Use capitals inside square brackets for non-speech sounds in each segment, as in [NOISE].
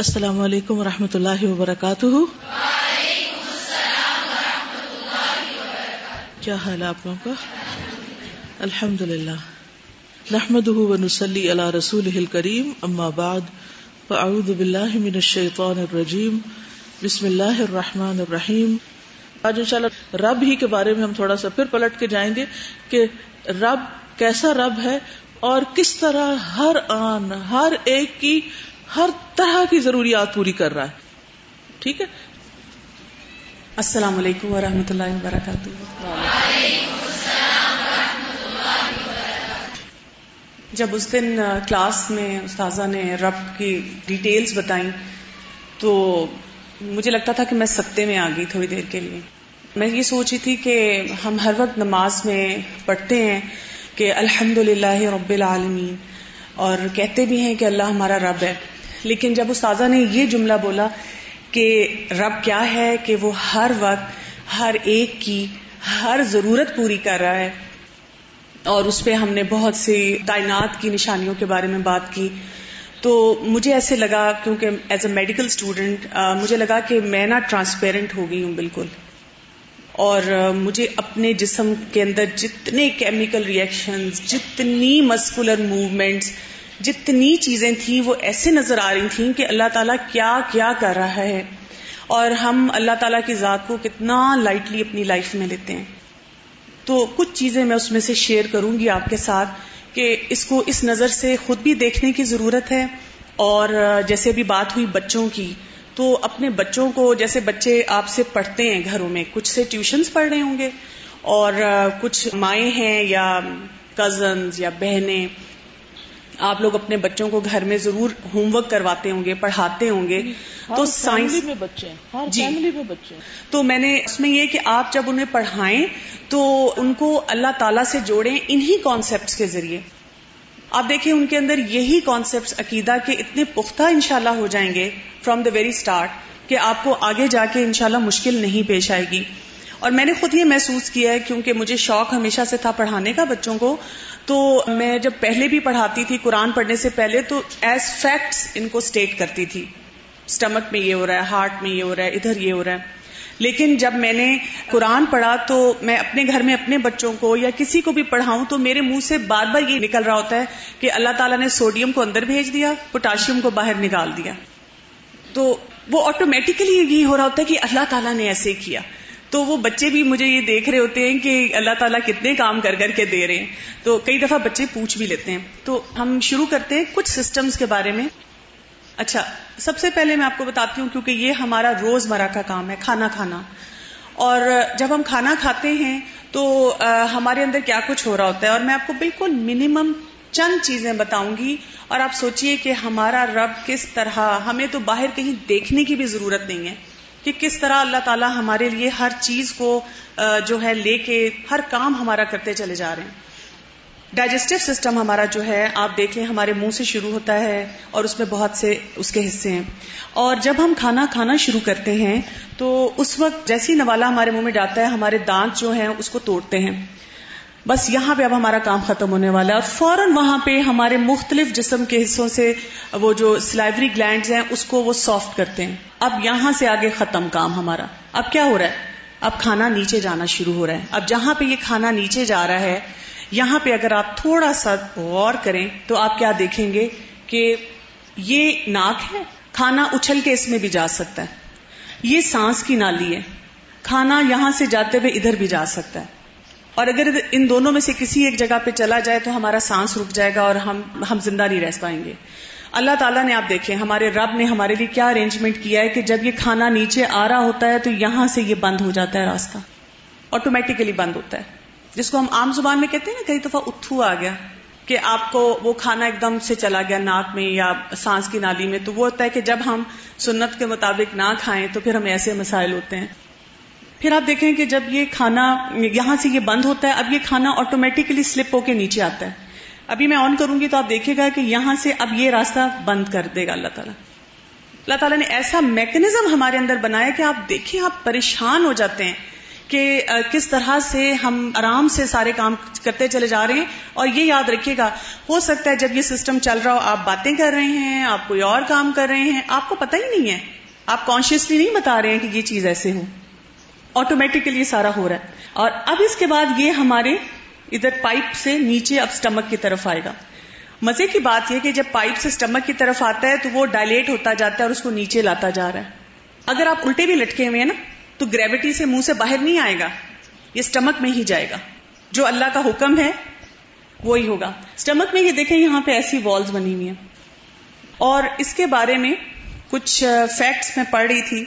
السلام علیکم و رحمۃ اللہ وبرکاتہ۔ کیا حال ہے آپ لوگوں کا؟ الحمد للہ نحمد ونسلی علی رسول کریم اما بعد، فاعوذ باللہ من الشیطان الرجیم، بسم اللہ الرحمن الرحیم۔ آج انشاءاللہ رب ہی کے بارے میں ہم تھوڑا سا پھر پلٹ کے جائیں گے کہ رب کیسا رب ہے اور کس طرح ہر آن، ہر ایک کی ہر طرح کی ضروریات پوری کر رہا ہے۔ ٹھیک ہے؟ السلام علیکم ورحمۃ اللہ وبرکاتہ۔ جب اس دن کلاس میں استاذہ نے رب کی ڈیٹیلز بتائیں، تو مجھے لگتا تھا کہ میں ستے میں آ گئی تھوڑی دیر کے لیے۔ میں یہ سوچی تھی کہ ہم ہر وقت نماز میں پڑھتے ہیں کہ الحمد للہ رب العالمین، اور کہتے بھی ہیں کہ اللہ ہمارا رب ہے۔ لیکن جب استاذہ نے یہ جملہ بولا کہ رب کیا ہے کہ وہ ہر وقت، ہر ایک کی، ہر ضرورت پوری کر رہا ہے، اور اس پہ ہم نے بہت سی تعینات کی، نشانیوں کے بارے میں بات کی، تو مجھے ایسے لگا کیونکہ ایز اے میڈیکل اسٹوڈینٹ مجھے لگا کہ میں نا ٹرانسپیرنٹ ہو گئی ہوں بالکل۔ اور مجھے اپنے جسم کے اندر جتنے کیمیکل ریئیکشن جتنی مسکولر موومینٹس جتنی چیزیں تھیں وہ ایسے نظر آ رہی تھیں کہ اللہ تعالیٰ کیا کیا کر رہا ہے اور ہم اللہ تعالیٰ کی ذات کو کتنا لائٹلی اپنی لائف میں لیتے ہیں۔ تو کچھ چیزیں میں اس میں سے شیئر کروں گی آپ کے ساتھ کہ اس کو اس نظر سے خود بھی دیکھنے کی ضرورت ہے اور جیسے بھی بات ہوئی بچوں کی، تو اپنے بچوں کو جیسے بچے آپ سے پڑھتے ہیں گھروں میں، کچھ سے ٹیوشنز پڑھ رہے ہوں گے اور کچھ مائیں ہیں یا کزنز یا بہنیں آپ لوگ اپنے بچوں کو گھر میں ضرور ہوم ورک کرواتے ہوں گے پڑھاتے ہوں گے تو سائنس میں بچے جی۔ میں بچے تو میں نے اس میں یہ کہ آپ جب انہیں پڑھائیں تو ان کو اللہ تعالی سے جوڑیں انہی کانسیپٹس کے ذریعے۔ آپ دیکھیں ان کے اندر یہی کانسیپٹس عقیدہ کے اتنے پختہ انشاءاللہ ہو جائیں گے فرام دا ویری اسٹارٹ کہ آپ کو آگے جا کے انشاءاللہ مشکل نہیں پیش آئے گی۔ اور میں نے خود یہ محسوس کیا ہے کیونکہ مجھے شوق ہمیشہ سے تھا پڑھانے کا بچوں کو۔ تو میں جب پہلے بھی پڑھاتی تھی قرآن پڑھنے سے پہلے تو ایز فیکٹس ان کو اسٹیٹ کرتی تھی۔ اسٹمک میں یہ ہو رہا ہے ہارٹ میں یہ ہو رہا ہے، ادھر یہ ہو رہا ہے۔ لیکن جب میں نے قرآن پڑھا تو میں اپنے گھر میں اپنے بچوں کو یا کسی کو بھی پڑھاؤں تو میرے منہ سے بار بار یہ نکل رہا ہوتا ہے کہ اللہ تعالیٰ نے سوڈیم کو اندر بھیج دیا پوٹاشیم کو باہر نکال دیا۔ تو وہ آٹومیٹکلی یہ ہو رہا ہوتا ہے کہ اللہ تعالیٰ نے ایسے کیا۔ تو وہ بچے بھی مجھے یہ دیکھ رہے ہوتے ہیں کہ اللہ تعالیٰ کتنے کام کر کر کے دے رہے ہیں۔ تو کئی دفعہ بچے پوچھ بھی لیتے ہیں۔ تو ہم شروع کرتے ہیں کچھ سسٹمز کے بارے میں۔ اچھا سب سے پہلے میں آپ کو بتاتی ہوں کیونکہ یہ ہمارا روز مرہ کا کام ہے، کھانا کھانا۔ اور جب ہم کھانا کھاتے ہیں تو ہمارے اندر کیا کچھ ہو رہا ہوتا ہے۔ اور میں آپ کو بالکل منیمم چند چیزیں بتاؤں گی۔ اور آپ سوچئے کہ ہمارا رب کس طرح، ہمیں تو باہر کہیں دیکھنے کی بھی ضرورت نہیں ہے۔ کہ کس طرح اللہ تعالیٰ ہمارے لیے ہر چیز کو جو ہے، لے کے ہر کام ہمارا کرتے چلے جا رہے ہیں۔ ڈائجسٹو سسٹم ہمارا جو ہے، آپ دیکھ لیں ہمارے منہ سے شروع ہوتا ہے اور اس میں بہت سے اس کے حصے ہیں۔ اور جب ہم کھانا کھانا شروع کرتے ہیں، تو اس وقت جیسی نوالا ہمارے منہ میں جاتا ہے، ہمارے دانت جو ہیں، اس کو توڑتے ہیں۔ بس یہاں پہ اب ہمارا کام ختم ہونے والا ہے اور فوراً وہاں پہ ہمارے مختلف جسم کے حصوں سے وہ جو سلائیوری گلینڈز ہیں، اس کو وہ سافٹ کرتے ہیں۔ اب یہاں سے آگے ختم کام ہمارا۔ اب کیا ہو رہا ہے؟ اب کھانا نیچے جانا شروع ہو رہا ہے۔ اب جہاں پہ یہ کھانا نیچے جا رہا ہے، یہاں پہ اگر آپ تھوڑا سا غور کریں تو آپ کیا دیکھیں گے کہ یہ ناک ہے۔ کھانا اچھل کے اس میں بھی جا سکتا ہے۔ یہ سانس کی نالی ہے۔ کھانا یہاں سے جاتے ہوئے ادھر بھی جا سکتا ہے۔ اور اگر ان دونوں میں سے کسی ایک جگہ پہ چلا جائے تو ہمارا سانس رک جائے گا اور ہم ہم زندہ نہیں رہ پائیں گے۔ اللہ تعالیٰ نے آپ دیکھیں، ہمارے رب نے ہمارے لیے کیا ارینجمنٹ کیا ہے کہ جب یہ کھانا نیچے آ رہا ہوتا ہے تو یہاں سے یہ بند ہو جاتا ہے راستہ۔ آٹومیٹیکلی بند ہوتا ہے۔ جس کو ہم عام زبان میں کہتے ہیں نا، کئی دفعہ اتھو آ گیا کہ آپ کو وہ کھانا ایک دم سے چلا گیا ناک میں یا سانس کی نالی میں، تو وہ ہوتا ہے کہ جب ہم سنت کے مطابق نہ کھائیں تو پھر ہمیں ایسے مسائل ہوتے ہیں۔ پھر آپ دیکھیں کہ جب یہ کھانا یہاں سے یہ بند ہوتا ہے، اب یہ کھانا آٹومیٹکلی سلپ ہو کے نیچے آتا ہے۔ ابھی میں آن کروں گی تو آپ دیکھے گا کہ یہاں سے اب یہ راستہ بند کر دے گا اللہ تعالیٰ۔ اللہ تعالیٰ نے ایسا میکنزم ہمارے اندر بنایا کہ آپ دیکھیں، آپ پریشان ہو جاتے ہیں کہ کس طرح سے ہم آرام سے سارے کام کرتے چلے جا رہے ہیں۔ اور یہ یاد رکھیے گا، ہو سکتا ہے جب یہ سسٹم چل رہا ہو، آپ باتیں کر رہے ہیں، آپ کوئی اور کام کر رہے ہیں، آپ کو پتہ ہی نہیں ہے۔ آپ کانشیسلی نہیں بتا رہے ہیں کہ یہ چیز ایسے ہو۔ آٹومیٹکلی سارا ہو رہا ہے۔ اور اب اس کے بعد یہ ہمارے ادھر پائپ سے نیچے اب اسٹمک کی طرف آئے گا۔ مزے کی بات یہ کہ جب پائپ سے اسٹمک کی طرف آتا ہے تو وہ ڈائلیٹ ہوتا جاتا ہے اور اس کو نیچے لاتا جا رہا ہے۔ اگر آپ الٹے بھی لٹکے ہوئے ہیں نا، تو گریوٹی سے منہ سے باہر نہیں آئے گا۔ یہ اسٹمک میں ہی جائے گا۔ جو اللہ کا حکم ہے، وہی ہوگا۔ اسٹمک میں یہ دیکھیں، یہاں پہ ایسی والز بنی ہوئی ہیں۔ اور اس کے بارے میں کچھ فیکٹس میں پڑھ رہی تھی۔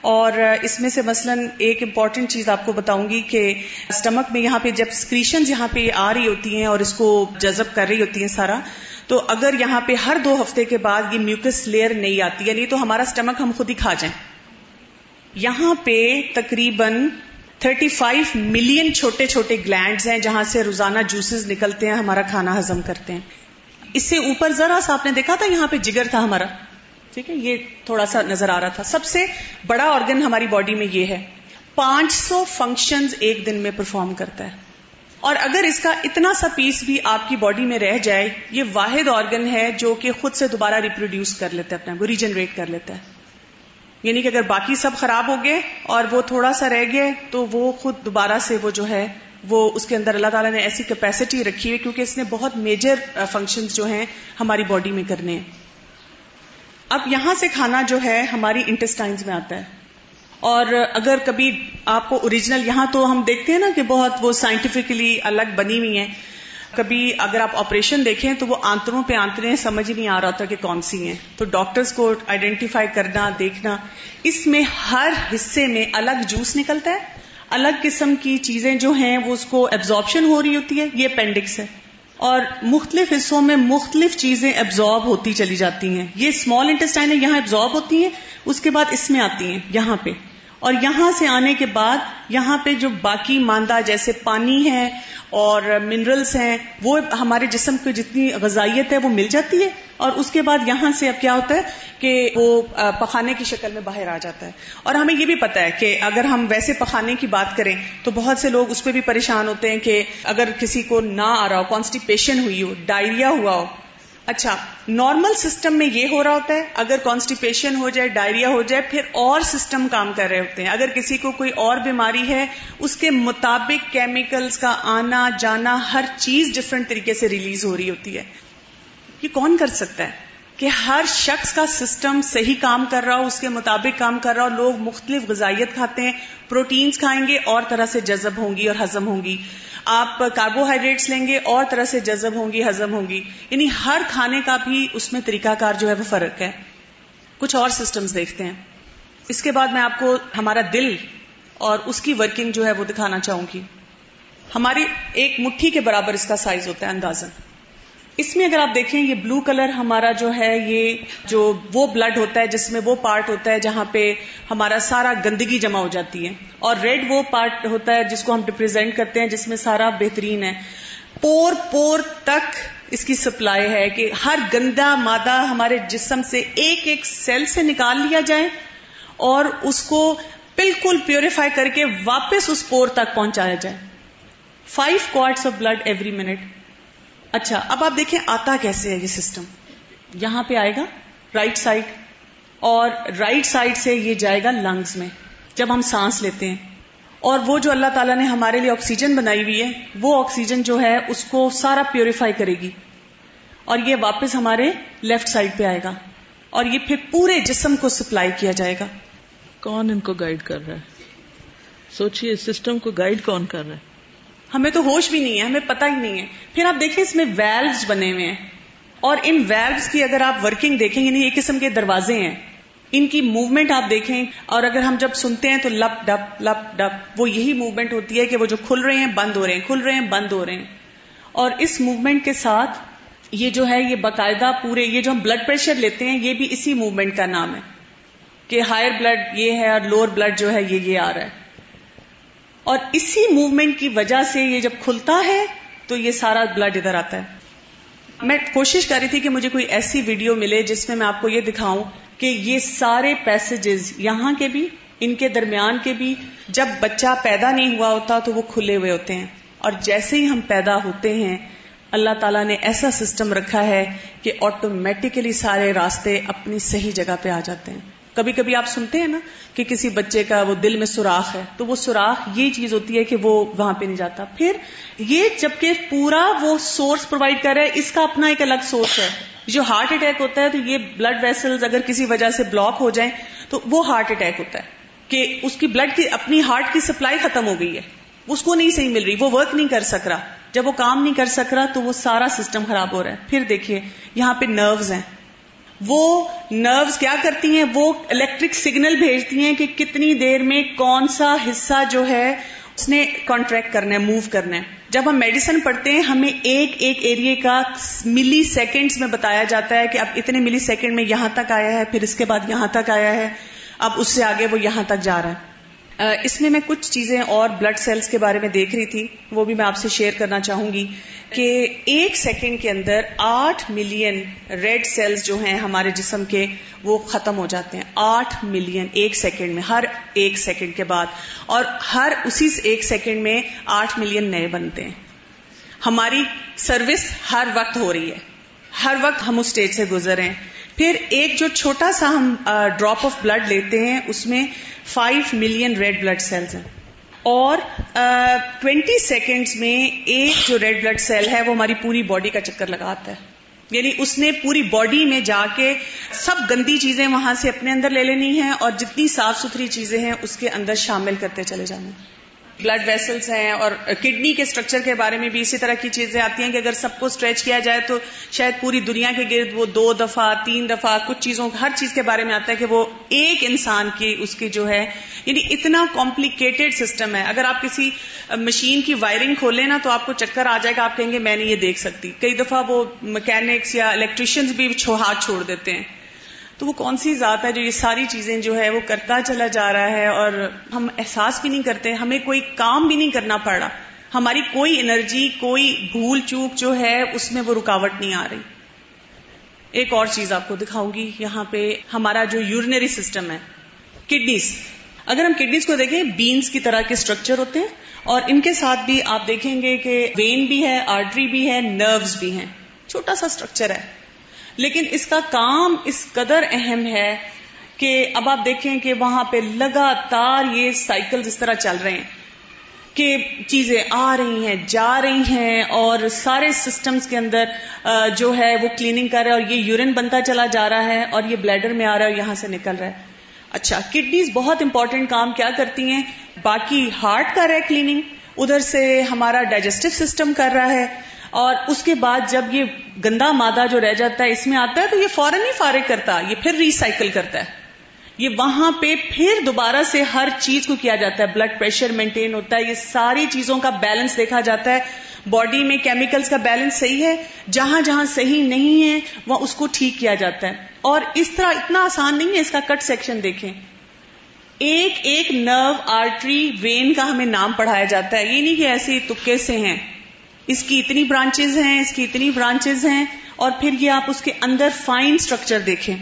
اور اس میں سے مثلا ایک امپورٹنٹ چیز آپ کو بتاؤں گی کہ اسٹمک میں یہاں پہ جب اسکریشن یہاں پہ آ رہی ہوتی ہیں اور اس کو جذب کر رہی ہوتی ہیں سارا، تو اگر یہاں پہ ہر دو ہفتے کے بعد یہ میوکس لیئر نہیں آتی یعنی تو ہمارا اسٹمک ہم خود ہی کھا جائیں۔ یہاں پہ تقریباً 35 ملین چھوٹے چھوٹے گلینڈز ہیں جہاں سے روزانہ جوسز نکلتے ہیں، ہمارا کھانا ہزم کرتے ہیں۔ اس سے اوپر ذرا سا آپ نے دیکھا تھا یہاں پہ جگر تھا ہمارا؟ ٹھیک ہے، یہ تھوڑا سا نظر آ رہا تھا۔ سب سے بڑا آرگن ہماری باڈی میں یہ ہے۔ پانچ سو فنکشن ایک دن میں پرفارم کرتا ہے۔ اور اگر اس کا اتنا سا پیس بھی آپ کی باڈی میں رہ جائے، یہ واحد آرگن ہے جو کہ خود سے دوبارہ ریپروڈیوس کر لیتا ہے اپنا، وہ ریجنریٹ کر لیتا ہے۔ یعنی کہ اگر باقی سب خراب ہو گئے اور وہ تھوڑا سا رہ گئے، تو وہ خود دوبارہ سے وہ جو ہے، وہ اس کے اندر اللہ تعالیٰ نے ایسی کیپیسٹی رکھی ہوئی، کیونکہ اس نے بہت میجر فنکشن جو ہیں ہماری باڈی میں کرنے ہیں۔ اب یہاں سے کھانا جو ہے ہماری انٹسٹائنز میں آتا ہے۔ اور اگر کبھی آپ کو اوریجنل یہاں تو ہم دیکھتے ہیں نا کہ بہت وہ سائنٹیفکلی الگ بنی ہوئی ہیں۔ کبھی اگر آپ آپریشن دیکھیں تو وہ آنتروں پہ آنتریں سمجھ نہیں آ رہا تھا کہ کون سی ہیں۔ تو ڈاکٹرز کو آئیڈینٹیفائی کرنا، دیکھنا، اس میں ہر حصے میں الگ جوس نکلتا ہے۔ الگ قسم کی چیزیں جو ہیں وہ اس کو ایبزاربشن ہو رہی ہوتی ہے۔ یہ اپینڈکس ہے۔ اور مختلف حصوں میں مختلف چیزیں ایبزارب ہوتی چلی جاتی ہیں۔ یہ اسمال انٹسٹائن یہاں ایبزارب ہوتی ہیں، اس کے بعد اس میں آتی ہیں، یہاں پہ۔ اور یہاں سے آنے کے بعد یہاں پہ جو باقی ماندہ جیسے پانی ہے اور منرلس ہیں، وہ ہمارے جسم کو جتنی غذائیت ہے وہ مل جاتی ہے۔ اور اس کے بعد یہاں سے اب کیا ہوتا ہے کہ وہ پخانے کی شکل میں باہر آ جاتا ہے۔ اور ہمیں یہ بھی پتا ہے کہ اگر ہم ویسے پخانے کی بات کریں تو بہت سے لوگ اس پہ بھی پریشان ہوتے ہیں کہ اگر کسی کو نہ آ رہا ہو، کانسٹیپیشن ہوئی ہو، ڈائریا ہوا ہو اچھا نارمل سسٹم میں یہ ہو رہا ہوتا ہے، اگر کانسٹیپیشن ہو جائے ڈائریا ہو جائے، پھر اور سسٹم کام کر رہے ہوتے ہیں۔ اگر کسی کو کوئی اور بیماری ہے، اس کے مطابق کیمیکلز کا آنا، جانا، ہر چیز ڈفرنٹ طریقے سے ریلیز ہو رہی ہوتی ہے۔ یہ کون کر سکتا ہے؟ کہ ہر شخص کا سسٹم صحیح کام کر رہا ہو، اس کے مطابق کام کر رہا ہو، لوگ مختلف غذائیت کھاتے ہیں، پروٹینز کھائیں گے، اور طرح سے جذب ہوں گی اور ہزم ہوں گی۔ آپ کاربوہائیڈریٹس لیں گے، اور طرح سے جذب ہوں گی ہزم ہوں گی۔ یعنی ہر کھانے کا بھی اس میں طریقہ کار جو ہے وہ فرق ہے۔ کچھ اور سسٹمز دیکھتے ہیں۔ اس کے بعد میں آپ کو ہمارا دل اور اس کی ورکنگ جو ہے وہ دکھانا چاہوں گی۔ ہماری ایک مٹھی کے برابر اس کا سائز ہوتا ہے اندازن اس میں اگر آپ دیکھیں، یہ بلو کلر ہمارا جو ہے، یہ جو وہ بلڈ ہوتا ہے، جس میں وہ پارٹ ہوتا ہے جہاں پہ ہمارا سارا گندگی جمع ہو جاتی ہے۔ اور ریڈ وہ پارٹ ہوتا ہے جس کو ہم ریپرزینٹ کرتے ہیں، جس میں سارا بہترین ہے۔ پور پور تک اس کی سپلائی ہے کہ ہر گندا مادہ ہمارے جسم سے ایک ایک سیل سے نکال لیا جائے اور اس کو بالکل پیوریفائی کر کے واپس اس پور تک پہنچایا جائے۔ Five quarts of blood every minute اچھا اب آپ دیکھیں آتا کیسے ہے یہ سسٹم یہاں پہ آئے گا رائٹ سائڈ اور رائٹ سائڈ سے یہ جائے گا لنگز میں، جب ہم سانس لیتے ہیں۔ اور وہ جو اللہ تعالیٰ نے ہمارے لیے آکسیجن بنائی ہوئی ہے، وہ آکسیجن جو ہے، اس کو سارا پیوریفائی کرے گی۔ اور یہ واپس ہمارے لیفٹ سائڈ پہ آئے گا۔ اور یہ پھر پورے جسم کو سپلائی کیا جائے گا۔ کون ان کو گائیڈ کر رہا ہے؟ سوچئے سسٹم کو گائیڈ کون کر رہا ہے؟ ہمیں تو ہوش بھی نہیں ہے، ہمیں پتہ ہی نہیں ہے۔ پھر آپ دیکھیں اس میں ویلوز بنے ہوئے ہیں۔ اور ان ویلوز کی اگر آپ ورکنگ دیکھیں یعنی ایک قسم کے دروازے ہیں۔ ان کی موومنٹ آپ دیکھیں۔ اور اگر ہم جب سنتے ہیں تو لپ ڈپ لپ ڈپ۔ وہ یہی موومنٹ ہوتی ہے کہ وہ جو کھل رہے ہیں، بند ہو رہے ہیں، کھل رہے ہیں، بند ہو رہے ہیں۔ اور اس موومنٹ کے ساتھ یہ جو ہے، یہ باقاعدہ پورے، یہ جو ہم بلڈ پریشر لیتے ہیں، یہ بھی اسی موومنٹ کا نام ہے۔ کہ ہائر بلڈ یہ ہے اور لوور بلڈ جو ہے، یہ یہ آ رہا ہے۔ اور اسی موومنٹ کی وجہ سے یہ جب کھلتا ہے تو یہ سارا بلڈ ادھر آتا ہے۔ میں کوشش کر رہی تھی کہ مجھے کوئی ایسی ویڈیو ملے جس میں میں آپ کو یہ دکھاؤں کہ یہ سارے پیسجز یہاں کے بھی، ان کے درمیان کے بھی، جب بچہ پیدا نہیں ہوا ہوتا تو وہ کھلے ہوئے ہوتے ہیں۔ اور جیسے ہی ہم پیدا ہوتے ہیں، اللہ تعالیٰ نے ایسا سسٹم رکھا ہے کہ آٹومیٹیکلی سارے راستے اپنی صحیح جگہ پہ آ جاتے ہیں۔ کبھی کبھی آپ سنتے ہیں نا کہ کسی بچے کا وہ دل میں سوراخ ہے، تو وہ سوراخ یہ چیز ہوتی ہے کہ وہ وہاں پہ نہیں جاتا۔ پھر یہ جبکہ پورا وہ سورس پرووائڈ کر رہا ہے، اس کا اپنا ایک الگ سورس ہے۔ جو ہارٹ اٹیک ہوتا ہے تو یہ بلڈ ویسلز اگر کسی وجہ سے بلاک ہو جائیں تو وہ ہارٹ اٹیک ہوتا ہے کہ اس کی بلڈ کی اپنی ہارٹ کی سپلائی ختم ہو گئی ہے۔ اس کو نہیں صحیح مل رہی، وہ ورک نہیں کر سک رہا۔ جب وہ کام نہیں کر سک رہا تو وہ سارا سسٹم خراب ہو رہا ہے۔ پھر دیکھیے، یہاں پہ نروز ہیں۔ وہ نروز کیا کرتی ہیں؟ وہ الیکٹرک سگنل بھیجتی ہیں کہ کتنی دیر میں کون سا حصہ جو ہے اس نے کانٹریکٹ کرنا ہے موو کرنا ہے۔ جب ہم میڈیسن پڑھتے ہیں، ہمیں ایک ایک ایریے کا ملی سیکنڈز میں بتایا جاتا ہے کہ اب اتنے ملی سیکنڈ میں یہاں تک آیا ہے، پھر اس کے بعد یہاں تک آیا ہے، اب اس سے آگے وہ یہاں تک جا رہا ہے۔ اس میں میں کچھ چیزیں اور بلڈ سیلز کے بارے میں دیکھ رہی تھی، وہ بھی میں آپ سے شیئر کرنا چاہوں گی کہ ایک سیکنڈ کے اندر آٹھ ملین ریڈ سیلز جو ہیں ہمارے جسم کے، وہ ختم ہو جاتے ہیں۔ آٹھ ملین ایک سیکنڈ میں، ہر ایک سیکنڈ کے بعد۔ اور ہر اسی ایک سیکنڈ میں آٹھ ملین نئے بنتے ہیں۔ ہماری سروس ہر وقت ہو رہی ہے۔ ہر وقت ہم اس اسٹیج سے گزر ہیں۔ پھر ایک جو چھوٹا سا ہم ڈراپ آف بلڈ لیتے ہیں، اس میں five million red blood cells ہیں۔ اور ٹوینٹی سیکنڈز میں ایک جو ریڈ بلڈ سیل ہے، وہ ہماری پوری باڈی کا چکر لگاتا ہے۔ یعنی اس نے پوری باڈی میں جا کے سب گندی چیزیں وہاں سے اپنے اندر لے لینی ہیں اور جتنی صاف ستھری چیزیں ہیں، اس کے اندر شامل کرتے چلے جانا۔ بلڈ ویسلس ہیں اور کڈنی کے اسٹرکچر کے بارے میں بھی اسی طرح کی چیزیں آتی ہیں کہ اگر سب کو اسٹریچ کیا جائے تو شاید پوری دنیا کے گرد وہ دو دفعہ، تین دفعہ، کچھ چیزوں، ہر چیز کے بارے میں آتا ہے کہ وہ ایک انسان کی اس کی جو ہے یعنی اتنا کمپلیکیٹڈ سسٹم ہے۔ اگر آپ کسی مشین کی وائرنگ کھولیں نا تو آپ کو چکر آ جائے گا، آپ کہیں گے میں نہیں یہ دیکھ سکتی۔ کئی دفعہ وہ مکینکس یا الیکٹریشینز بھی ہاتھ چھوڑ دیتے ہیں۔ تو وہ کون سی ذات ہے جو یہ ساری چیزیں جو ہے وہ کرتا چلا جا رہا ہے اور ہم احساس بھی نہیں کرتے، ہمیں کوئی کام بھی نہیں کرنا پڑ رہا ہماری کوئی انرجی، کوئی بھول چوک جو ہے اس میں وہ رکاوٹ نہیں آ رہی۔ ایک اور چیز آپ کو دکھاؤں گی، یہاں پہ ہمارا جو یورنری سسٹم ہے کڈنیز اگر ہم کڈنیز کو دیکھیں بینس کی طرح کے اسٹرکچر ہوتے ہیں اور ان کے ساتھ بھی آپ دیکھیں گے کہ وین بھی ہے آرٹری بھی ہے نروز بھی ہیں۔ چھوٹا سا اسٹرکچر ہے۔ لیکن اس کا کام اس قدر اہم ہے کہ اب آپ دیکھیں کہ وہاں پہ لگاتار یہ سائیکل اس طرح چل رہے ہیں کہ چیزیں آ رہی ہیں، جا رہی ہیں اور سارے سسٹمز کے اندر جو ہے وہ کلیننگ کر رہا ہے اور یہ یورین بنتا چلا جا رہا ہے اور یہ بلیڈر میں آ رہا ہے اور یہاں سے نکل رہا ہے۔ اچھا کڈنیز بہت امپورٹنٹ کام کیا کرتی ہیں۔ باقی ہارٹ کر رہا ہے کلیننگ ادھر سے ہمارا ڈائجسٹو سسٹم کر رہا ہے۔ اور اس کے بعد جب یہ گندا مادہ جو رہ جاتا ہے اس میں آتا ہے تو یہ فوراً ہی فارغ کرتا یہ پھر ریسائکل کرتا ہے۔ یہ وہاں پہ پھر دوبارہ سے ہر چیز کو کیا جاتا ہے بلڈ پریشر مینٹین ہوتا ہے، یہ ساری چیزوں کا بیلنس دیکھا جاتا ہے۔ باڈی میں کیمیکلز کا بیلنس صحیح ہے، جہاں جہاں صحیح نہیں ہے، وہ اس کو ٹھیک کیا جاتا ہے۔ اور اس طرح اتنا آسان نہیں ہے اس کا کٹ سیکشن دیکھیں۔ ایک ایک نرو آرٹری وین کا ہمیں نام پڑھایا جاتا ہے۔ یہ نہیں کہ ایسے تکے سے ہیں۔ اس کی اتنی برانچز ہیں، اس کی اتنی برانچز ہیں، اور پھر یہ آپ اس کے اندر فائن اسٹرکچر دیکھیں۔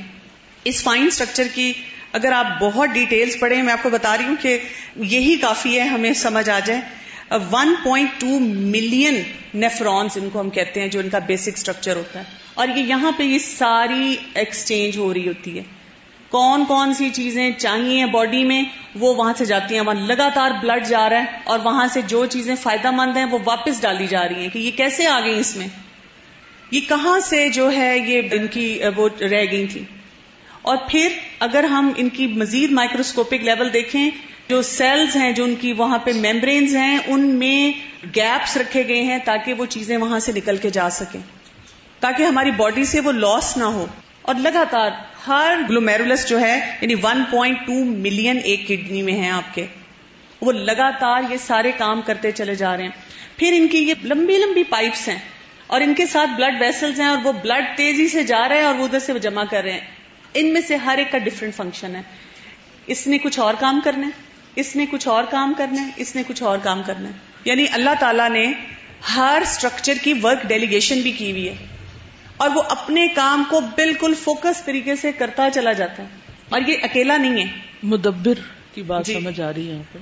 اس فائن اسٹرکچر کی اگر آپ بہت ڈیٹیلز پڑھیں، میں آپ کو بتا رہی ہوں کہ یہی کافی ہے، ہمیں سمجھ آ جائے۔ One point two million nephrons ان کو ہم کہتے ہیں، جو ان کا بیسک اسٹرکچر ہوتا ہے۔ اور یہ یہاں پہ یہ ساری ایکسچینج ہو رہی ہوتی ہے۔ کون کون سی چیزیں چاہیے باڈی میں، وہ وہاں سے جاتی ہیں، وہاں لگاتار بلڈ جا رہا ہے اور وہاں سے جو چیزیں فائدہ مند ہیں وہ واپس ڈالی جا رہی ہیں کہ یہ کیسے آ گئی اس میں؟ یہ کہاں سے جو ہے یہ ان کی، وہ رہ گئی تھی اور پھر اگر ہم ان کی مزید مائکروسکوپک لیول دیکھیں، جو سیلز ہیں جو ان کی وہاں پہ میمبرینز ہیں، ان میں گیپس رکھے گئے ہیں تاکہ وہ چیزیں وہاں سے نکل کے جا سکیں، تاکہ ہماری باڈی سے وہ لاس نہ ہو۔ اور لگاتار ہر گلومیرولس جو ہے یعنی 1.2 ملین ایک کڈنی میں ہیں آپ کے، وہ لگاتار یہ سارے کام کرتے چلے جا رہے ہیں۔ پھر ان کی یہ لمبی لمبی پائپس ہیں اور ان کے ساتھ بلڈ ویسلز ہیں اور وہ بلڈ تیزی سے جا رہے ہیں اور وہ ادھر سے جمع کر رہے ہیں۔ ان میں سے ہر ایک کا ڈفرینٹ فنکشن ہے۔ اس نے کچھ اور کام کرنا ہے۔ اس نے کچھ اور کام کرنا ہے۔ اس نے کچھ اور کام کرنا ہے۔ یعنی اللہ تعالیٰ نے ہر اسٹرکچر کی ورک ڈیلیگیشن بھی کی ہوئی ہے۔ اور وہ اپنے کام کو بالکل فوکس طریقے سے کرتا چلا جاتا ہے۔ اور یہ اکیلا نہیں ہے۔ مدبر کی بات جی۔ سمجھ آ رہی ہے یہاں پہ۔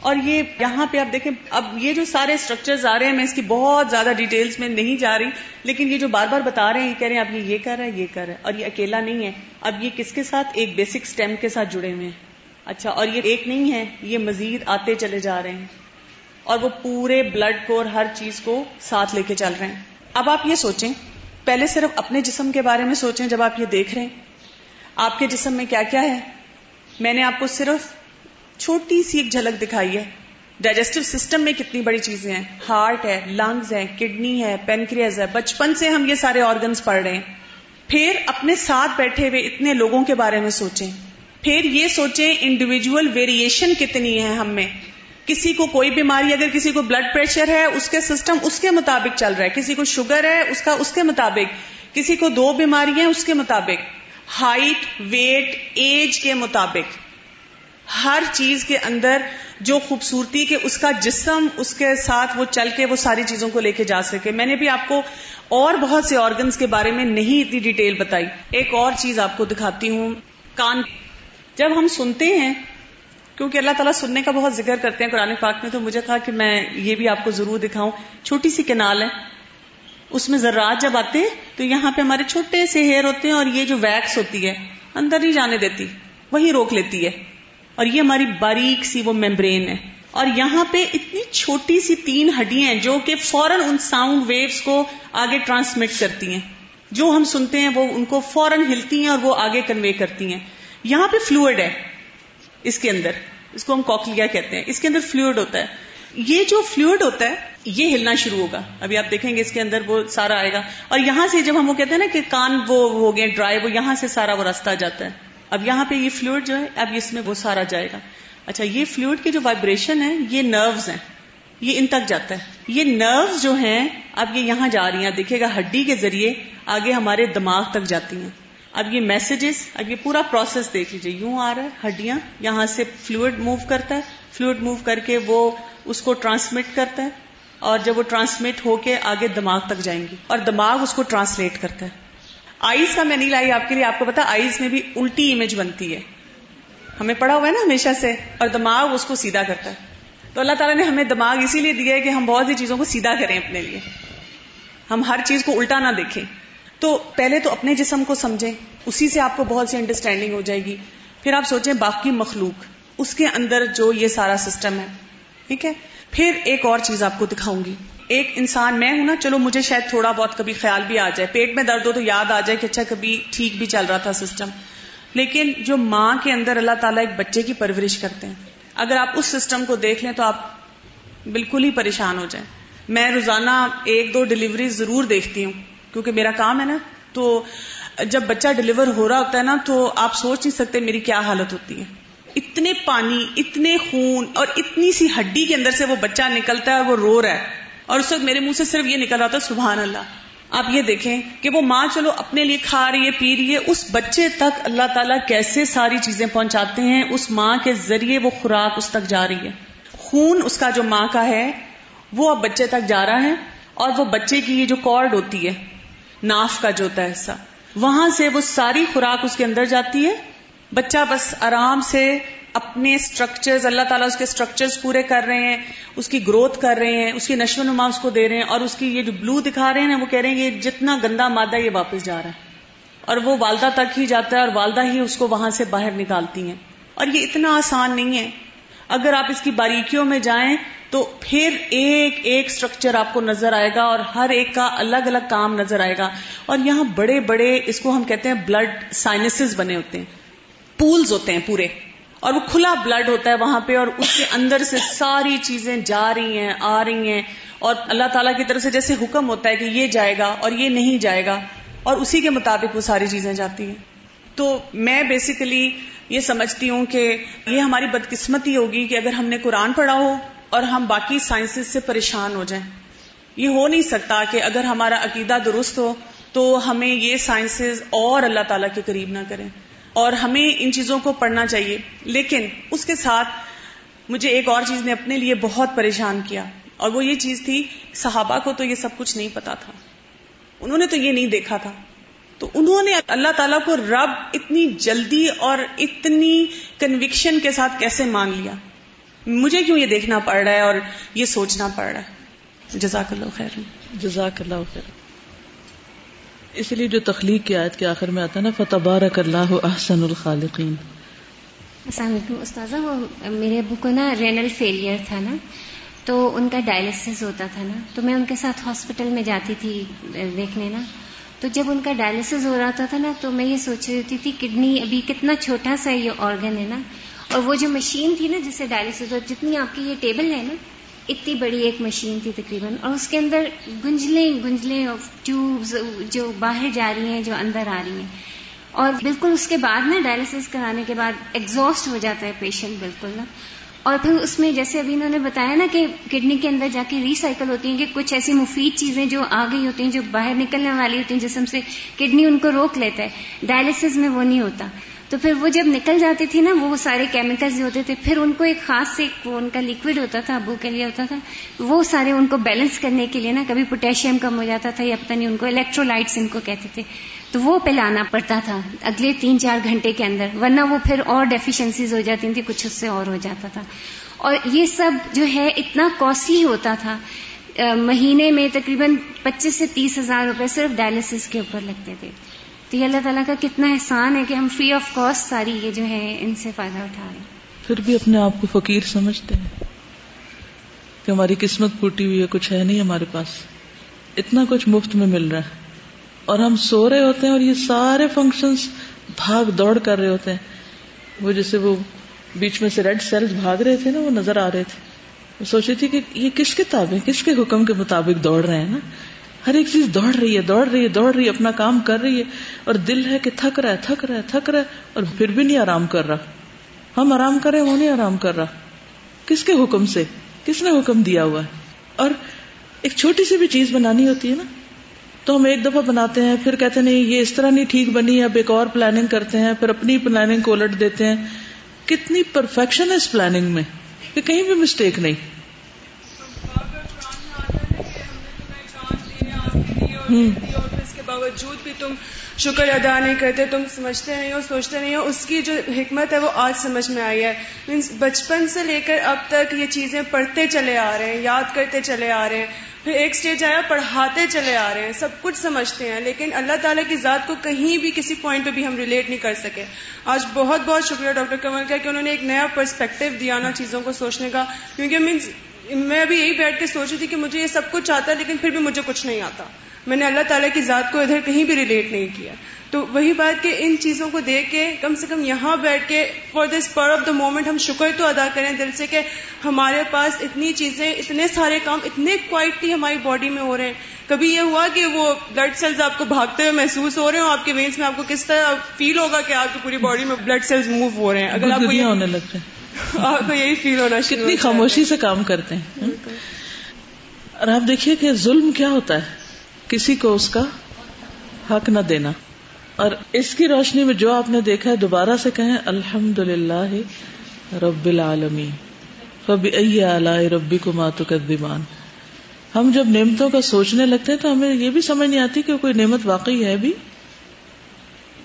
اور یہ یہاں پہ آپ دیکھیں اب یہ جو سارے اسٹرکچرز آ رہے ہیں میں اس کی بہت زیادہ ڈیٹیلز میں نہیں جا رہی لیکن یہ جو بار بار بتا رہے ہیں یہ کہہ رہے ہیں اب یہ یہ کر رہا ہے یہ کر رہا ہے اور یہ اکیلا نہیں ہے۔ اب یہ کس کے ساتھ؟ ایک بیسک سٹیم کے ساتھ جڑے ہوئے ہیں۔ اچھا اور یہ ایک نہیں ہے یہ مزید آتے چلے جا رہے ہیں۔ اور وہ پورے بلڈ کو اور ہر چیز کو ساتھ لے کے چل رہے ہیں۔ اب آپ یہ سوچیں پہلے صرف اپنے جسم کے بارے میں سوچیں جب آپ یہ دیکھ رہے ہیں۔ آپ کے جسم میں کیا کیا ہے؟ میں نے آپ کو صرف چھوٹی سی ایک جھلک دکھائی ہے۔ ڈائجسٹو سسٹم میں کتنی بڑی چیزیں ہیں۔ ہارٹ ہے لنگز ہے کڈنی ہے پینکریز ہے۔ بچپن سے ہم یہ سارے آرگنس پڑھ رہے ہیں۔ پھر اپنے ساتھ بیٹھے ہوئے اتنے لوگوں کے بارے میں سوچیں۔ پھر یہ سوچیں انڈیویجل ویریشن کتنی ہے ہم میں۔ کسی کو کوئی بیماری اگر کسی کو بلڈ پریشر ہے، اس کے سسٹم اس کے مطابق چل رہا ہے۔ کسی کو شوگر ہے، اس کا اس کے مطابق۔ کسی کو دو بیماری ہیں، اس کے مطابق۔ ہائٹ ویٹ ایج کے مطابق۔ ہر چیز کے اندر جو خوبصورتی کے اس کا جسم، اس کے ساتھ وہ چل کے وہ ساری چیزوں کو لے کے جا سکے۔ میں نے بھی آپ کو اور بہت سے آرگنس کے بارے میں نہیں اتنی ڈیٹیل بتائی۔ ایک اور چیز آپ کو دکھاتی ہوں۔ کان۔ جب ہم سنتے ہیں کیونکہ اللہ تعالیٰ سننے کا بہت ذکر کرتے ہیں قرآن پاک میں، تو مجھے کہا کہ میں یہ بھی آپ کو ضرور دکھاؤں۔ چھوٹی سی کنال ہے۔ اس میں ذرات جب آتے ہیں، تو یہاں پہ ہمارے چھوٹے سے ہیئر ہوتے ہیں اور یہ جو ویکس ہوتی ہے، اندر نہیں جانے دیتی، وہی روک لیتی ہے۔ اور یہ ہماری باریک سی وہ ممبرین ہے۔ اور یہاں پہ اتنی چھوٹی سی تین ہڈیاں ہیں جو کہ فوراً ان ساؤنڈ ویوز کو آگے ٹرانسمٹ کرتی ہیں۔ جو ہم سنتے ہیں، وہ ان کو فوراً ہلتی ہیں اور وہ آگے کنوے کرتی ہیں۔ یہاں پہ فلوئڈ ہے۔ اس کے اندر، اس کو ہم کوکلیا کہتے ہیں، اس کے اندر فلوئڈ ہوتا ہے۔ یہ جو فلوئڈ ہوتا ہے، یہ ہلنا شروع ہوگا۔ ابھی آپ دیکھیں گے اس کے اندر وہ سارا آئے گا۔ اور یہاں سے جب ہم وہ کہتے ہیں نا کہ کان وہ ہو گئے ڈرائی وہ یہاں سے سارا وہ راستہ جاتا ہے۔ اب یہاں پہ یہ فلوئڈ جو ہے، اب اس میں وہ سارا جائے گا۔ اچھا یہ فلوئڈ کی جو وائبریشن ہے یہ نروز ہیں۔ یہ ان تک جاتا ہے۔ یہ نروز جو ہیں، اب یہ یہاں جا رہی ہیں۔ دیکھے گا ہڈی کے ذریعے آگے ہمارے دماغ تک جاتی ہیں۔ اب یہ میسجز اب یہ پورا پروسیس دیکھ لیجیے یوں آ رہا ہے، ہڈیاں یہاں سے فلوئڈ موو کرتا ہے۔ فلوئڈ موو کر کے وہ اس کو ٹرانسمٹ کرتا ہے اور جب وہ ٹرانسمٹ ہو کے آگے دماغ تک جائیں گی اور دماغ اس کو ٹرانسلیٹ کرتا ہے۔ آئیز کا میں نہیں لائی، آپ کے لیے آپ کو پتا آئیز میں بھی الٹی امیج بنتی ہے۔ ہمیں پڑھا ہوا ہے نا ہمیشہ سے اور دماغ اس کو سیدھا کرتا ہے۔ تو اللہ تعالیٰ نے ہمیں دماغ اسی لیے دیا ہے کہ ہم بہت سی چیزوں کو سیدھا کریں اپنے لیے۔ ہم ہر چیز کو الٹا نہ دیکھیں۔ تو پہلے تو اپنے جسم کو سمجھیں، اسی سے آپ کو بہت سی انڈرسٹینڈنگ ہو جائے گی۔ پھر آپ سوچیں باقی مخلوق، اس کے اندر جو یہ سارا سسٹم ہے، ٹھیک ہے؟ پھر ایک اور چیز آپ کو دکھاؤں گی۔ ایک انسان، میں ہوں نا، چلو مجھے شاید تھوڑا بہت کبھی خیال بھی آ جائے، پیٹ میں درد ہو تو یاد آ جائے کہ اچھا کبھی ٹھیک بھی چل رہا تھا سسٹم لیکن جو ماں کے اندر اللہ تعالیٰ ایک بچے کی پرورش کرتے ہیں۔ اگر آپ اس سسٹم کو دیکھ لیں تو آپ بالکل ہی پریشان ہو جائیں۔ میں روزانہ ایک دو ڈلیوری ضرور دیکھتی ہوں۔ کیونکہ میرا کام ہے نا، تو جب بچہ ڈلیور ہو رہا ہوتا ہے نا، تو آپ سوچ نہیں سکتے میری کیا حالت ہوتی ہے۔ اتنے پانی، اتنے خون اور اتنی سی ہڈی کے اندر سے وہ بچہ نکلتا ہے، وہ رو رہا ہے۔ اور اس وقت میرے منہ سے صرف یہ نکل رہا تھا، سبحان اللہ۔ آپ یہ دیکھیں کہ وہ ماں چلو اپنے لیے کھا رہی ہے، پی رہی ہے، اس بچے تک اللہ تعالیٰ کیسے ساری چیزیں پہنچاتے ہیں، اس ماں کے ذریعے وہ خوراک اس تک جا رہی ہے۔ خون اس کا جو ماں کا ہے، وہ اب بچے تک جا رہا ہے اور وہ بچے کی یہ جو کارڈ ہوتی ہے ناف کا جو ہوتا ہے حصہ وہاں سے وہ ساری خوراک اس کے اندر جاتی ہے۔ بچہ بس آرام سے اپنے اسٹرکچرز اللہ تعالیٰ اس کے اسٹرکچرز پورے کر رہے ہیں، اس کی گروتھ کر رہے ہیں، اس کی نشو و نما اس کو دے رہے ہیں اور اس کی یہ جو بلو دکھا رہے ہیں نا، وہ کہہ رہے ہیں یہ جتنا گندا مادہ یہ واپس جا رہا ہے۔ اور وہ والدہ تک ہی جاتا ہے اور والدہ ہی اس کو وہاں سے باہر نکالتی ہیں۔ اور یہ اتنا آسان نہیں ہے۔ اگر آپ اس کی باریکیوں میں جائیں تو پھر ایک ایک اسٹرکچر آپ کو نظر آئے گا اور ہر ایک کا الگ الگ کام نظر آئے گا اور یہاں بڑے بڑے اس کو ہم کہتے ہیں بلڈ سائنسز بنے ہوتے ہیں پولز ہوتے ہیں پورے اور وہ کھلا بلڈ ہوتا ہے وہاں پہ اور اس کے اندر سے ساری چیزیں جا رہی ہیں، آ رہی ہیں اور اللہ تعالیٰ کی طرف سے جیسے حکم ہوتا ہے کہ یہ جائے گا اور یہ نہیں جائے گا اور اسی کے مطابق وہ ساری چیزیں جاتی ہیں۔ تو میں بیسیکلی یہ سمجھتی ہوں کہ یہ ہماری بدقسمتی ہوگی کہ اگر ہم نے قرآن پڑھا ہو اور ہم باقی سائنسز سے پریشان ہو جائیں۔ یہ ہو نہیں سکتا کہ اگر ہمارا عقیدہ درست ہو تو ہمیں یہ سائنسز اور اللہ تعالیٰ کے قریب نہ کریں اور ہمیں ان چیزوں کو پڑھنا چاہیے۔ لیکن اس کے ساتھ مجھے ایک اور چیز نے اپنے لیے بہت پریشان کیا اور وہ یہ چیز تھی، صحابہ کو تو یہ سب کچھ نہیں پتا تھا۔ انہوں نے تو یہ نہیں دیکھا تھا۔ تو انہوں نے اللہ تعالیٰ کو رب اتنی جلدی اور اتنی کنوکشن کے ساتھ کیسے مان لیا؟ مجھے کیوں یہ دیکھنا پڑ رہا ہے اور یہ سوچنا پڑ رہا ہے؟ جزاک اللہ خیر۔ جزاک اللہ خیر۔ اس لیے جو تخلیق کی آیت کے آخر میں آتا ہے نا فتبارک اللہ احسن الخالقین السلام علیکم استاذہ وہ میرے ابو کو نا رینل فیلئر تھا نا تو ان کا ڈائلسس ہوتا تھا نا تو میں ان کے ساتھ ہاسپٹل میں جاتی تھی دیکھنے نا۔ تو جب ان کا ڈائلسس ہو رہا تھا نا، تو میں یہ سوچ رہی ہوتی تھی، کڈنی ابھی کتنا چھوٹا سا یہ آرگن ہے نا؟ اور وہ جو مشین تھی نا جس سے ڈائلسس ہو، جتنی آپ کی یہ ٹیبل ہے نا، اتنی بڑی ایک مشین تھی تقریباً۔ اور اس کے اندر گنجلیں گنجلیں ٹیوبز جو باہر جا رہی ہیں، جو اندر آ رہی ہیں۔ اور بالکل اس کے بعد نا ڈائلسس کرانے کے بعد ایگزاسٹ ہو جاتا ہے پیشنٹ بالکل نا۔ اور پھر اس میں جیسے ابھی انہوں نے بتایا نا کہ کڈنی کے اندر جا کے ریسائکل ہوتی ہیں کہ کچھ ایسی مفید چیزیں جو آ گئی ہوتی ہیں جو باہر نکلنے والی ہوتی ہیں جسم سے کڈنی ان کو روک لیتا ہے۔ ڈائلسس میں وہ نہیں ہوتا۔ تو پھر وہ جب نکل جاتی تھی نا، وہ سارے کیمیکلز ہوتے تھے، پھر ان کو ایک خاص سے وہ ان کا لکوڈ ہوتا تھا، ابو کے لیے ہوتا تھا، وہ سارے ان کو بیلنس کرنے کے لیے نا، کبھی پوٹیشیم کم ہو جاتا تھا یا پتہ نہیں ان کو الیکٹرولائٹس ان کو کہتے تھے۔ تو وہ پلانا پڑتا تھا اگلے تین چار گھنٹے کے اندر، ورنہ وہ پھر اور ڈیفیشنسیز ہو جاتی تھیں، کچھ اس سے اور ہو جاتا تھا۔ اور یہ سب جو ہے، اتنا کاسٹلی ہوتا تھا۔ مہینے میں تقریباً پچیس سے تیس ہزار روپے صرف ڈائلسس کے اوپر لگتے تھے۔ تو یہ اللہ تعالیٰ کا کتنا احسان ہے کہ ہم فری آف کاسٹ ساری یہ جو ہے ان سے فائدہ اٹھا رہے ہیں۔ پھر بھی اپنے آپ کو فقیر سمجھتے ہیں کہ ہماری قسمت پھوٹی ہوئی ہے، کچھ ہے نہیں ہمارے پاس۔ اتنا کچھ مفت میں مل رہا ہے۔ اور ہم سو رہے ہوتے ہیں اور یہ سارے فنکشنز بھاگ دوڑ کر رہے ہوتے ہیں۔ وہ جیسے وہ بیچ میں سے ریڈ سیلز بھاگ رہے تھے نا، وہ نظر آ رہے تھے۔ سوچ رہی تھی کہ یہ کس کتاب ہے کس کے حکم کے مطابق دوڑ رہے ہیں نا؟ ہر ایک چیز دوڑ رہی ہے، دوڑ رہی ہے، دوڑ رہی ہے، اپنا کام کر رہی ہے۔ اور دل ہے کہ تھک رہا ہے تھک رہا ہے تھک رہا ہے اور پھر بھی نہیں آرام کر رہا۔ ہم آرام کریں وہ نہیں آرام کر رہا۔ کس کے حکم سے؟ کس نے حکم دیا ہوا ہے؟ اور ایک چھوٹی سی بھی چیز بنانی ہوتی ہے نا۔ تو ہم ایک دفعہ بناتے ہیں پھر کہتے نہیں یہ اس طرح نہیں ٹھیک بنی اب ایک اور پلاننگ کرتے ہیں پھر اپنی پلاننگ کو الٹ دیتے ہیں۔ کتنی پرفیکشن ہے اس پلاننگ میں کہ کہیں بھی مسٹیک نہیں۔ اس کے باوجود بھی تم شکر ادا نہیں کرتے، تم سمجھتے نہیں ہو، سوچتے نہیں ہو، اس کی جو حکمت ہے وہ آج سمجھ میں آئی ہے۔ مینس بچپن سے لے کر اب تک یہ چیزیں پڑھتے چلے آ رہے ہیں، یاد کرتے چلے آ رہے ہیں۔ پھر ایک سٹیج آیا، پڑھاتے چلے آ رہے ہیں، سب کچھ سمجھتے ہیں۔ لیکن اللہ تعالیٰ کی ذات کو کہیں بھی کسی پوائنٹ پہ بھی ہم ریلیٹ نہیں کر سکے۔ آج بہت بہت شکریہ ڈاکٹر کمل کا کہ انہوں نے ایک نیا پرسپیکٹو دیا نا چیزوں کو سوچنے کا۔ کیونکہ مینس میں ابھی یہی بیٹھ کے سوچ رہی تھی کہ مجھے یہ سب کچھ آتا ہے لیکن پھر بھی مجھے کچھ نہیں آتا۔ میں نے اللہ تعالیٰ کی ذات کو ادھر کہیں بھی ریلیٹ نہیں کیا۔ تو وہی بات کہ ان چیزوں کو دیکھ کے کم سے کم یہاں بیٹھ کے for this part of the moment ہم شکر تو ادا کریں دل سے کہ ہمارے پاس اتنی چیزیں اتنے سارے کام اتنے کوائٹلی ہماری باڈی میں ہو رہے ہیں۔ کبھی یہ ہوا کہ وہ بلڈ سیلز آپ کو بھاگتے ہوئے محسوس ہو رہے ہیں آپ کے وینس میں آپ کو کس طرح فیل ہوگا کہ آپ کی پوری باڈی میں بلڈ سیلز موو ہو رہے ہیں۔ اگر آپ کو یہ ہونے لگتے ہیں [LAUGHS] آپ کو یہی فیل ہونا کتنی خاموشی سے کام کرتے ہیں۔ اور آپ دیکھیے کہ ظلم کیا ہوتا ہے۔ کسی کو اس کا حق نہ دینا۔ اور اس کی روشنی میں جو آپ نے دیکھا ہے، دوبارہ سے کہیں الحمد للہ رب العالمی رب ربی کو ماتو ہم جب نعمتوں کا سوچنے لگتے ہیں تو ہمیں یہ بھی سمجھ نہیں آتی کہ کوئی نعمت واقعی ہے بھی۔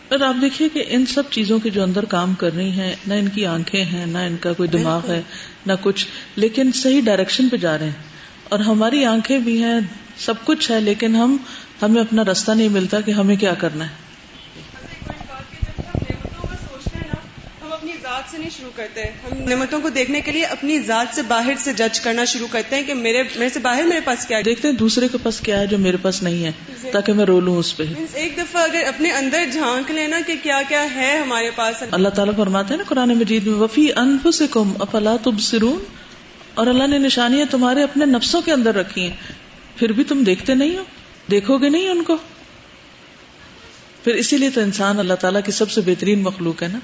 اور آپ دیکھیے کہ ان سب چیزوں کے جو اندر کام کر رہی ہیں، نہ ان کی آنکھیں ہیں، نہ ان کا کوئی دماغ ہے، نہ کچھ، لیکن صحیح ڈائریکشن پہ جا رہے ہیں۔ اور ہماری آنکھیں بھی ہیں سب کچھ ہے، لیکن ہم، ہمیں اپنا راستہ نہیں ملتا کہ ہمیں کیا کرنا ہے۔ ذات سے نہیں شروع کرتے ہم نعمتوں کو دیکھنے کے لیے اپنی ذات سے باہر سے جج کرنا شروع کرتے ہیں کہ میرے میرے سے باہر میرے پاس کیا ہے دیکھتے ہیں دوسرے کے پاس کیا ہے جو میرے پاس نہیں ہے، تاکہ میں رولوں اس پہ۔ ایک دفعہ اگر اپنے اندر جھانک لینا کہ کیا کیا ہے ہمارے پاس اللہ تعالیٰ فرماتے ہیں نا قرآن مجید میں وفی انفسکم افلا تبصرون؟ اور اللہ نے نشانیاں تمہارے اپنے نفسوں کے اندر رکھی ہیں۔ پھر بھی تم دیکھتے نہیں ہو؟ دیکھو گے نہیں ان کو؟ پھر اسی لیے تو انسان اللہ تعالیٰ کی سب سے بہترین مخلوق ہے نا؟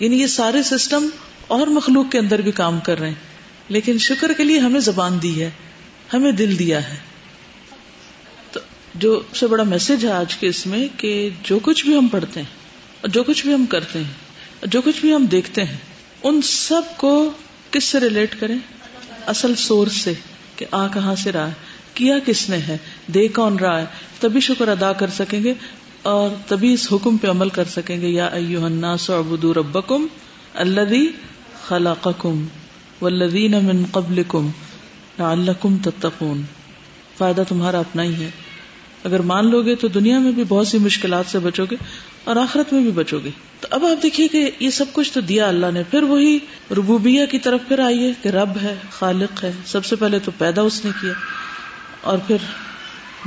یعنی یہ سارے سسٹم اور مخلوق کے اندر بھی کام کر رہے ہیں۔ لیکن شکر کے لیے ہمیں زبان دی ہے، ہمیں دل دیا ہے۔ تو جو سب سے بڑا میسج ہے آج کے اس میں کہ جو کچھ بھی ہم پڑھتے ہیں، اور جو کچھ بھی ہم کرتے ہیں، اور جو کچھ بھی ہم دیکھتے ہیں، ان سب کو کس سے ریلیٹ کریں؟ اصل سورس سے کہ آ کہاں سے رہا ہے؟ کیا کس نے ہے؟ دے کون رہا ہے؟ تبھی شکر ادا کر سکیں گے اور تبھی اس حکم پہ عمل کر سکیں گے۔ یا ایوہ الناس عبدو ربکم الذی خلقکم والذین من قبلکم لعلکم تتقون۔ فائدہ تمہارا اپنا ہی ہے۔ اگر مان لو گے تو دنیا میں بھی بہت سی مشکلات سے بچو گے اور آخرت میں بھی بچو گے۔ تو اب آپ دیکھیے کہ یہ سب کچھ تو دیا اللہ نے، پھر وہی ربوبیہ کی طرف پھر آئیے کہ رب ہے، خالق ہے۔ سب سے پہلے تو پیدا اس نے کیا۔ اور پھر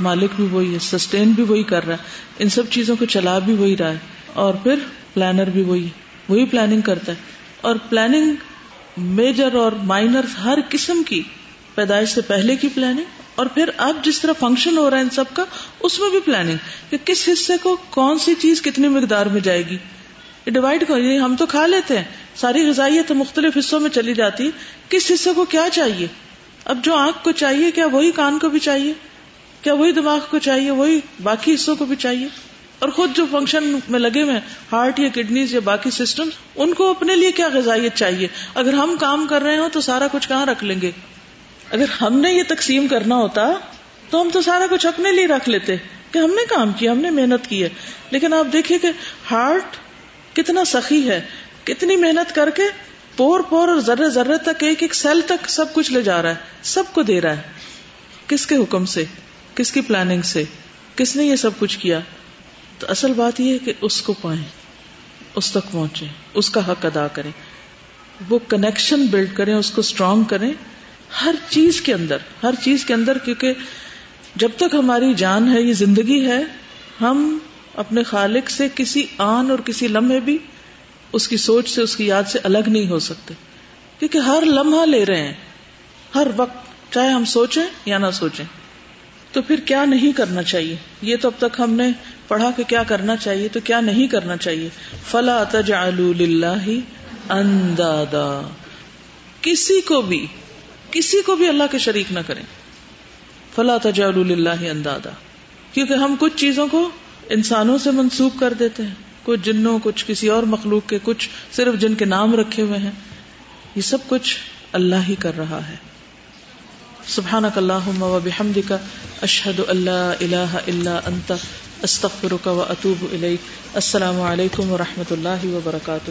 مالک بھی وہی ہے سسٹین بھی وہی کر رہا ہے۔ ان سب چیزوں کو چلا بھی وہی رہا ہے۔ اور پھر پلانر بھی وہی وہی پلاننگ کرتا ہے۔ اور پلاننگ میجر اور مائنر ہر قسم کی پیدائش سے پہلے کی پلاننگ اور پھر اب جس طرح فنکشن ہو رہا ہے ان سب کا، اس میں بھی پلاننگ کہ کس حصے کو کون سی چیز کتنی مقدار میں جائے گی۔ ڈیوائڈ کر ہم تو کھا لیتے ہیں۔ ساری غذائیت مختلف حصوں میں چلی جاتی ہے۔ کس حصے کو کیا چاہیے؟ اب جو آنکھ کو چاہیے، کیا وہی کان کو بھی چاہیے؟ کیا وہی دماغ کو چاہیے؟ وہی باقی حصوں کو بھی چاہیے؟ اور خود جو فنکشن میں لگے ہوئے ہارٹ یا کڈنیز یا باقی سسٹم ان کو اپنے لیے کیا غذائیت چاہیے؟ اگر ہم کام کر رہے ہوں تو سارا کچھ کہاں رکھ لیں گے؟ اگر ہم نے یہ تقسیم کرنا ہوتا تو ہم تو سارا کچھ اپنے لیے رکھ لیتے کہ ہم نے کام کیا، ہم نے محنت کی ہے۔ لیکن آپ دیکھیے کہ ہارٹ کتنا سخی ہے، کتنی محنت کر کے پور پور اور ذرے ذرے تک، ایک ایک سیل تک سب کچھ لے جا رہا ہے، سب کو دے رہا ہے۔ کس کے حکم سے؟ کس کی پلاننگ سے؟ کس نے یہ سب کچھ کیا؟ تو اصل بات یہ ہے کہ اس کو پائیں، اس تک پہنچے اس کا حق ادا کریں۔ وہ کنیکشن بلڈ کریں، اس کو اسٹرانگ کریں۔ ہر چیز کے اندر، ہر چیز کے اندر، کیونکہ جب تک ہماری جان ہے، یہ زندگی ہے، ہم اپنے خالق سے کسی آن اور کسی لمحے بھی اس کی سوچ سے، اس کی یاد سے الگ نہیں ہو سکتے۔ کیونکہ ہر لمحہ لے رہے ہیں۔ ہر وقت، چاہے ہم سوچیں یا نہ سوچیں۔ تو پھر کیا نہیں کرنا چاہیے؟ یہ تو اب تک ہم نے پڑھا کہ کیا کرنا چاہیے، تو کیا نہیں کرنا چاہیے۔ فلا تجعلوا اندادا۔ کسی کو بھی، کسی کو بھی اللہ کے شریک نہ کریں۔ فلا تجعلوا للہ اندادا۔ کیونکہ ہم کچھ چیزوں کو انسانوں سے منسوخ کر دیتے ہیں۔ کچھ جنوں کچھ کسی اور مخلوق کے کچھ صرف جن کے نام رکھے ہوئے ہیں۔ یہ سب کچھ اللہ ہی کر رہا ہے۔ سبحانك اللهم بحمد کا اشحد اللہ اللہ الا انت استغفرك واتوب اليك السلام علیکم ورحمۃ اللہ وبرکاتہ۔